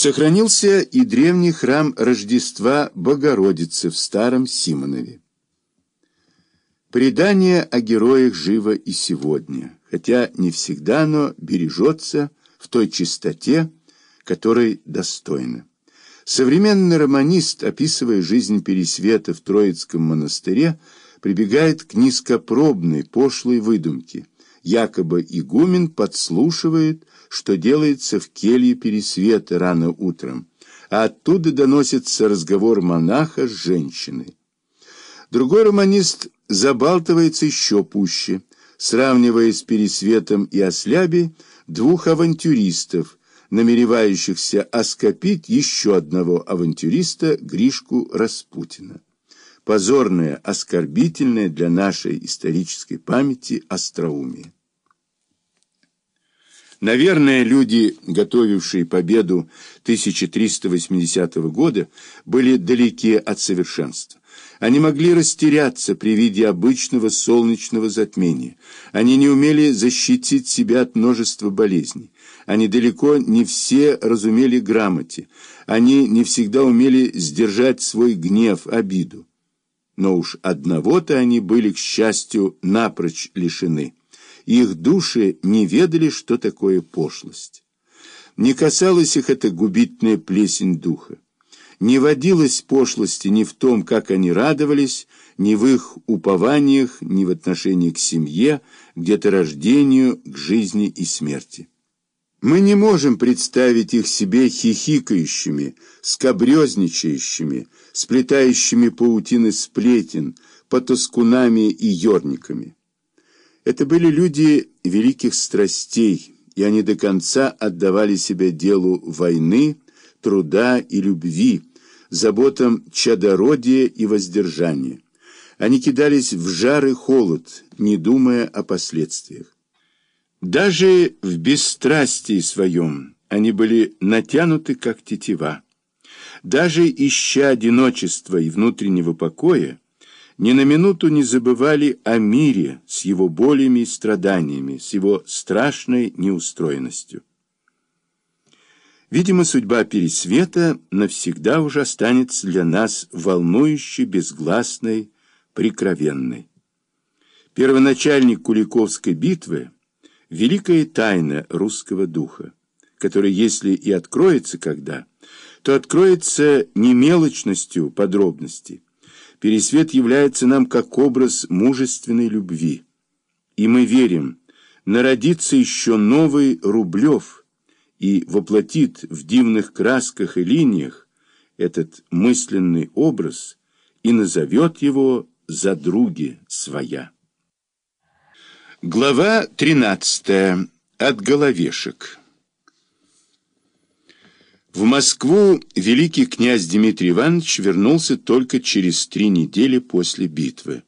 Сохранился и древний храм Рождества Богородицы в Старом Симонове. Предание о героях живо и сегодня, хотя не всегда оно бережется в той чистоте, которой достойно. Современный романист, описывая жизнь Пересвета в Троицком монастыре, прибегает к низкопробной, пошлой выдумке. Якобы игумен подслушивает, что делается в келье Пересвета рано утром, а оттуда доносится разговор монаха с женщиной. Другой романист забалтывается еще пуще, сравнивая с Пересветом и Осляби двух авантюристов, намеревающихся оскопить еще одного авантюриста Гришку Распутина. Позорное, оскорбительное для нашей исторической памяти остроумие. Наверное, люди, готовившие победу 1380 года, были далеки от совершенства. Они могли растеряться при виде обычного солнечного затмения. Они не умели защитить себя от множества болезней. Они далеко не все разумели грамоте. Они не всегда умели сдержать свой гнев, обиду. Но уж одного-то они были, к счастью, напрочь лишены. Их души не ведали, что такое пошлость. Не касалась их эта губительная плесень духа. Не водилась пошлости ни в том, как они радовались, ни в их упованиях, ни в отношении к семье, к деторождению, к жизни и смерти. Мы не можем представить их себе хихикающими, скобрезничающими, сплетающими паутины сплетен, потаскунами и ерниками. Это были люди великих страстей, и они до конца отдавали себя делу войны, труда и любви, заботам чадородия и воздержания. Они кидались в жар и холод, не думая о последствиях. Даже в бесстрастии своем они были натянуты, как тетива. Даже ища одиночества и внутреннего покоя, ни на минуту не забывали о мире с его болями и страданиями, с его страшной неустроенностью. Видимо, судьба Пересвета навсегда уже останется для нас волнующей, безгласной, прикровенной. Первоначальник Куликовской битвы великая тайна русского духа, которая, если и откроется когда, то откроется не мелочностью подробностей. Пересвет является нам как образ мужественной любви. И мы верим, народится еще новый Рублев и воплотит в дивных красках и линиях этот мысленный образ и назовет его «За други своя». Глава 13. От головешек. В Москву великий князь Дмитрий Иванович вернулся только через три недели после битвы.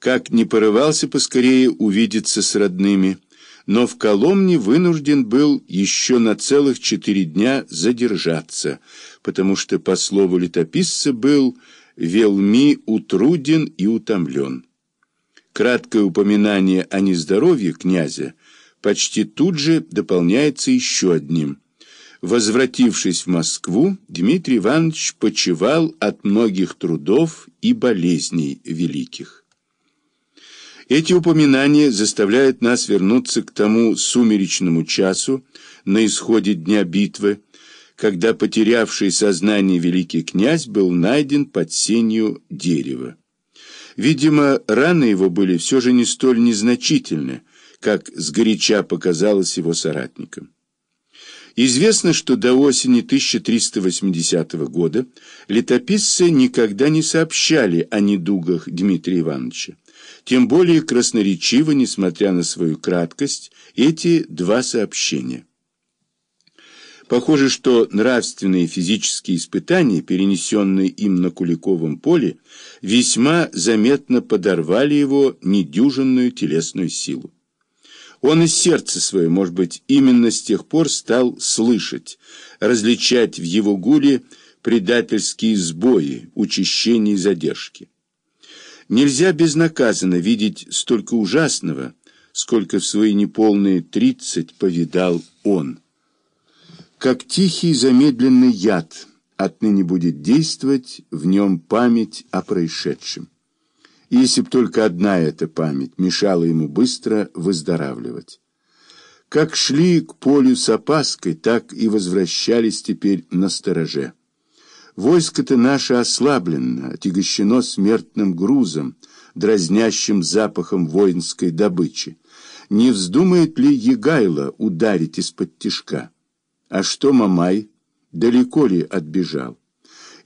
Как не порывался поскорее увидеться с родными, но в Коломне вынужден был еще на целых четыре дня задержаться, потому что, по слову летописца, был велми утруден и утомлен. Краткое упоминание о нездоровье князя почти тут же дополняется еще одним. Возвратившись в Москву, Дмитрий Иванович почивал от многих трудов и болезней великих. Эти упоминания заставляют нас вернуться к тому сумеречному часу на исходе дня битвы, когда потерявший сознание великий князь был найден под сенью дерева. Видимо, раны его были все же не столь незначительны, как сгоряча показалось его соратникам. Известно, что до осени 1380 года летописцы никогда не сообщали о недугах Дмитрия Ивановича. Тем более красноречиво, несмотря на свою краткость, эти два сообщения. Похоже, что нравственные и физические испытания, перенесенные им на Куликовом поле, весьма заметно подорвали его недюжинную телесную силу. Он из сердца свое, может быть, именно с тех пор стал слышать, различать в его гуле предательские сбои, учащения и задержки. Нельзя безнаказанно видеть столько ужасного, сколько в свои неполные тридцать повидал он. как тихий замедленный яд, отныне будет действовать в нем память о происшедшем. Если б только одна эта память мешала ему быстро выздоравливать. Как шли к полю с опаской, так и возвращались теперь на стороже. Войско-то наше ослаблено, отягощено смертным грузом, дразнящим запахом воинской добычи. Не вздумает ли Егайло ударить из-под тишка? А что Мамай? Далеко ли отбежал?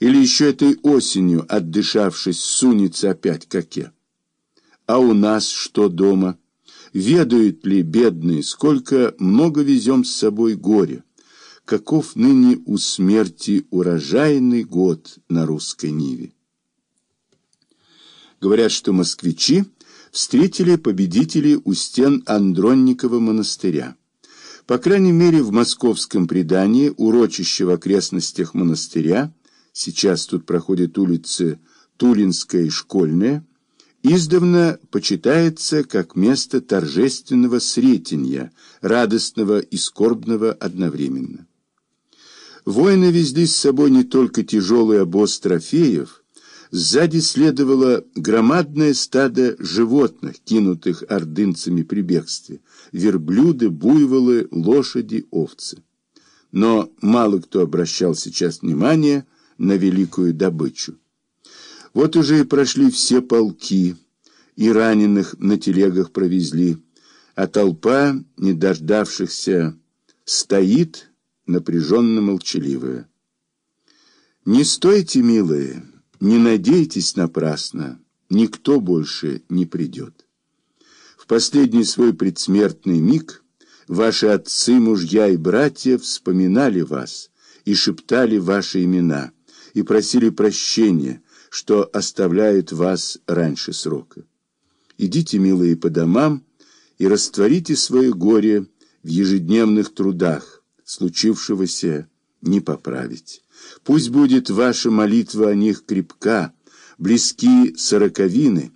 Или еще этой осенью, отдышавшись, сунется опять к оке? А у нас что дома? Ведают ли бедные, сколько много везем с собой горя? Каков ныне у смерти урожайный год на русской ниве? Говорят, что москвичи встретили победителей у стен Андронникова монастыря. По крайней мере, в московском предании урочище в окрестностях монастыря, сейчас тут проходят улицы Тулинская и Школьная, издавна почитается как место торжественного сретенья, радостного и скорбного одновременно. Воины везли с собой не только тяжелый обоз трофеев, Сзади следовало громадное стадо животных, кинутых ордынцами при бегстве, верблюды, буйволы, лошади, овцы. Но мало кто обращал сейчас внимание на великую добычу. Вот уже и прошли все полки, и раненых на телегах провезли, а толпа, не дождавшихся, стоит напряженно-молчаливая. «Не стойте, милые!» Не надейтесь напрасно, никто больше не придет. В последний свой предсмертный миг ваши отцы, мужья и братья вспоминали вас и шептали ваши имена, и просили прощения, что оставляют вас раньше срока. Идите, милые, по домам и растворите свое горе в ежедневных трудах, случившегося не поправить. Пусть будет ваша молитва о них крепка, близки сороковины,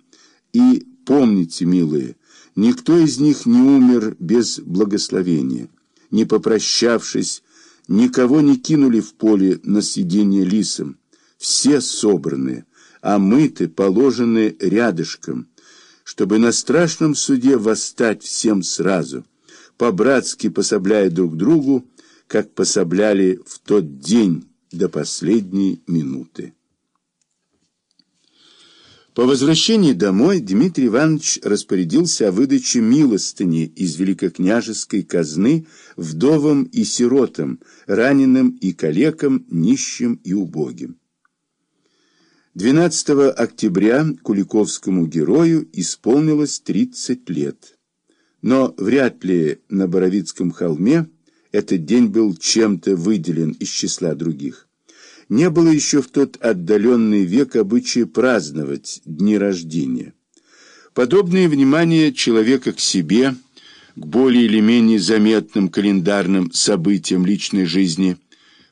и помните, милые, никто из них не умер без благословения. Не попрощавшись, никого не кинули в поле на съедение лисом. Все собраны, а мы-то положены рядышком, чтобы на страшном суде восстать всем сразу, по-братски пособляя друг другу, как пособляли в тот день, до последней минуты. По возвращении домой Дмитрий Иванович распорядился о выдаче милостыни из великокняжеской казны вдовам и сиротам, раненым и калекам, нищим и убогим. 12 октября Куликовскому герою исполнилось 30 лет. Но вряд ли на Боровицком холме этот день был чем-то выделен из числа других. Не было еще в тот отдаленный век обычая праздновать дни рождения. Подобное внимание человека к себе, к более или менее заметным календарным событиям личной жизни,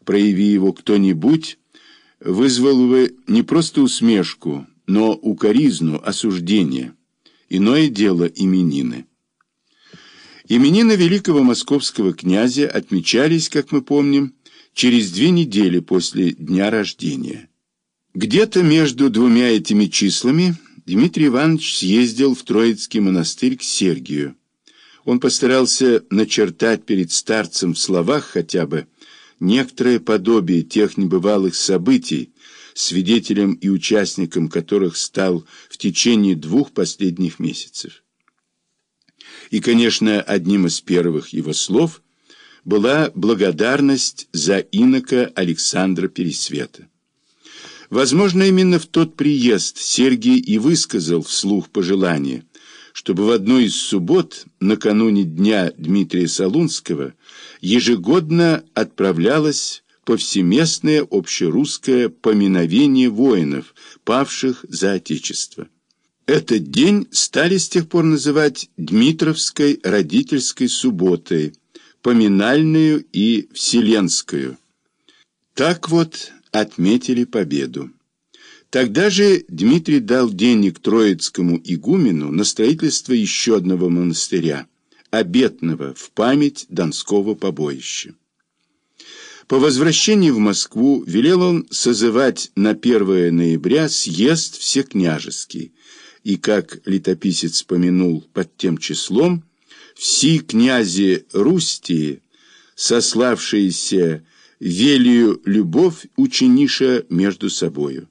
прояви его кто-нибудь, вызвало бы не просто усмешку, но укоризну, осуждение. Иное дело именины. Именины великого московского князя отмечались, как мы помним, через две недели после дня рождения. Где-то между двумя этими числами Дмитрий Иванович съездил в Троицкий монастырь к Сергию. Он постарался начертать перед старцем в словах хотя бы некоторое подобие тех небывалых событий, свидетелем и участником которых стал в течение двух последних месяцев. И, конечно, одним из первых его слов была благодарность за инока Александра Пересвета. Возможно, именно в тот приезд Сергий и высказал вслух пожелание, чтобы в одну из суббот, накануне дня Дмитрия Солунского, ежегодно отправлялось повсеместное общерусское поминовение воинов, павших за Отечество. Этот день стали с тех пор называть Дмитровской родительской субботой, поминальную и вселенскую. Так вот отметили победу. Тогда же Дмитрий дал денег Троицкому игумену на строительство еще одного монастыря, обетного в память Донского побоища. По возвращении в Москву велел он созывать на 1 ноября съезд всекняжеский, и, как летописец вспомянул под тем числом, все князи Рустии, сославшиеся велию любовь учениша между собою.